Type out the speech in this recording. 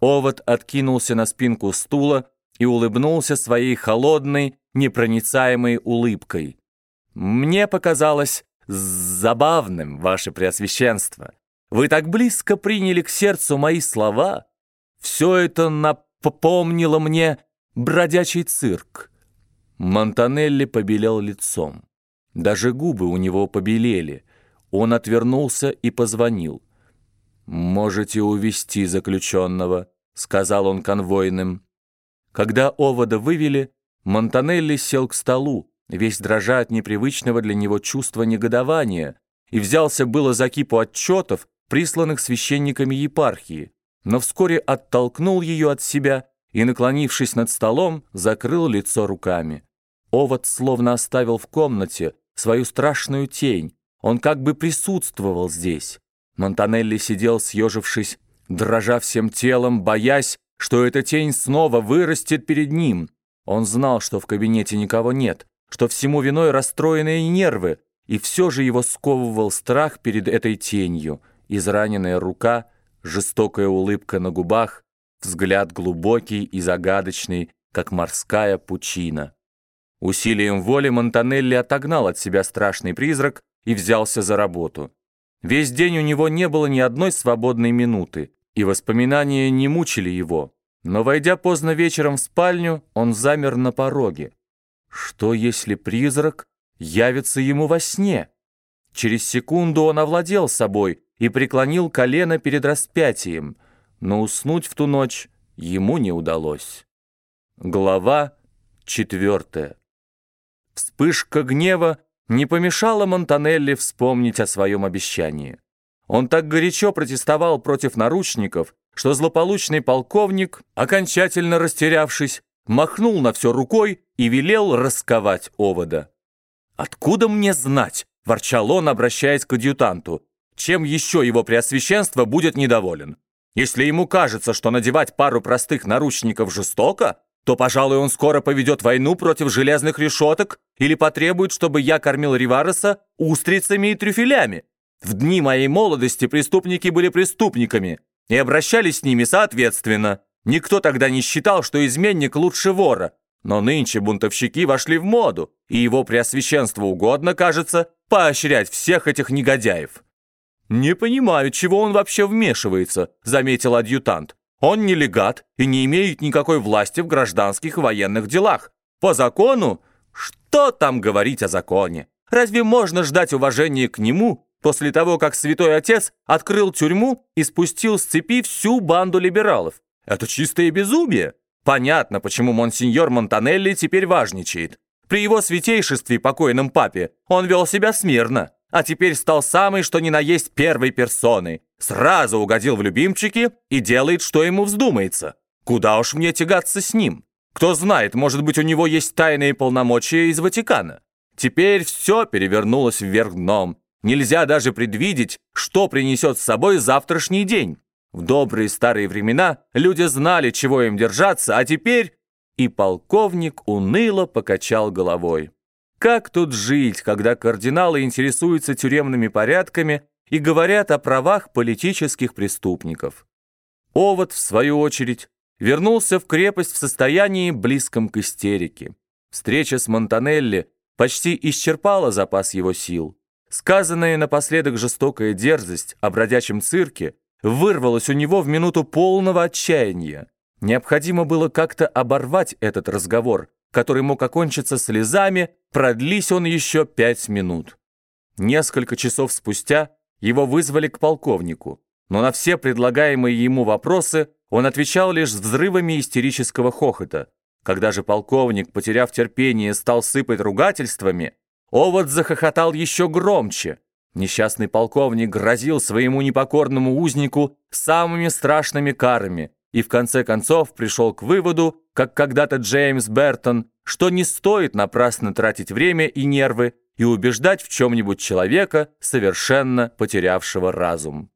Овод откинулся на спинку стула и улыбнулся своей холодной, непроницаемой улыбкой. «Мне показалось забавным, ваше преосвященство. Вы так близко приняли к сердцу мои слова. Все это напомнило мне бродячий цирк». Монтанелли побелел лицом. Даже губы у него побелели. Он отвернулся и позвонил. «Можете увести заключенного», — сказал он конвойным. Когда овода вывели, Монтанелли сел к столу, весь дрожа от непривычного для него чувства негодования, и взялся было за кипу отчетов, присланных священниками епархии, но вскоре оттолкнул ее от себя и, наклонившись над столом, закрыл лицо руками. Овод словно оставил в комнате свою страшную тень, он как бы присутствовал здесь. Монтанелли сидел, съежившись, дрожа всем телом, боясь, что эта тень снова вырастет перед ним. Он знал, что в кабинете никого нет, что всему виной расстроенные нервы, и все же его сковывал страх перед этой тенью, израненная рука, жестокая улыбка на губах, взгляд глубокий и загадочный, как морская пучина. Усилием воли Монтанелли отогнал от себя страшный призрак и взялся за работу. Весь день у него не было ни одной свободной минуты, и воспоминания не мучили его. Но, войдя поздно вечером в спальню, он замер на пороге. Что, если призрак явится ему во сне? Через секунду он овладел собой и преклонил колено перед распятием, но уснуть в ту ночь ему не удалось. Глава четвертая. Вспышка гнева не помешало Монтанелли вспомнить о своем обещании. Он так горячо протестовал против наручников, что злополучный полковник, окончательно растерявшись, махнул на все рукой и велел расковать овода. «Откуда мне знать?» – ворчал он, обращаясь к адъютанту. «Чем еще его преосвященство будет недоволен? Если ему кажется, что надевать пару простых наручников жестоко, то, пожалуй, он скоро поведет войну против железных решеток или потребует, чтобы я кормил Ривареса устрицами и трюфелями. В дни моей молодости преступники были преступниками и обращались с ними соответственно. Никто тогда не считал, что изменник лучше вора, но нынче бунтовщики вошли в моду, и его преосвященство угодно, кажется, поощрять всех этих негодяев. «Не понимаю, чего он вообще вмешивается», — заметил адъютант. Он не легат и не имеет никакой власти в гражданских и военных делах. По закону? Что там говорить о законе? Разве можно ждать уважения к нему после того, как святой отец открыл тюрьму и спустил с цепи всю банду либералов? Это чистое безумие. Понятно, почему монсеньор Монтанелли теперь важничает. При его святейшестве покойном папе он вел себя смирно а теперь стал самый что ни на есть первой персоной. Сразу угодил в любимчики и делает, что ему вздумается. Куда уж мне тягаться с ним? Кто знает, может быть, у него есть тайные полномочия из Ватикана. Теперь все перевернулось вверх дном. Нельзя даже предвидеть, что принесет с собой завтрашний день. В добрые старые времена люди знали, чего им держаться, а теперь... И полковник уныло покачал головой. Как тут жить, когда кардиналы интересуются тюремными порядками и говорят о правах политических преступников? Овод, в свою очередь, вернулся в крепость в состоянии близком к истерике. Встреча с Монтанелли почти исчерпала запас его сил. Сказанная напоследок жестокая дерзость о бродячем цирке вырвалась у него в минуту полного отчаяния. Необходимо было как-то оборвать этот разговор, который мог окончиться слезами, продлись он еще пять минут. Несколько часов спустя его вызвали к полковнику, но на все предлагаемые ему вопросы он отвечал лишь взрывами истерического хохота. Когда же полковник, потеряв терпение, стал сыпать ругательствами, овод захохотал еще громче. Несчастный полковник грозил своему непокорному узнику самыми страшными карами и в конце концов пришел к выводу, как когда-то Джеймс Бертон, что не стоит напрасно тратить время и нервы и убеждать в чем-нибудь человека, совершенно потерявшего разум.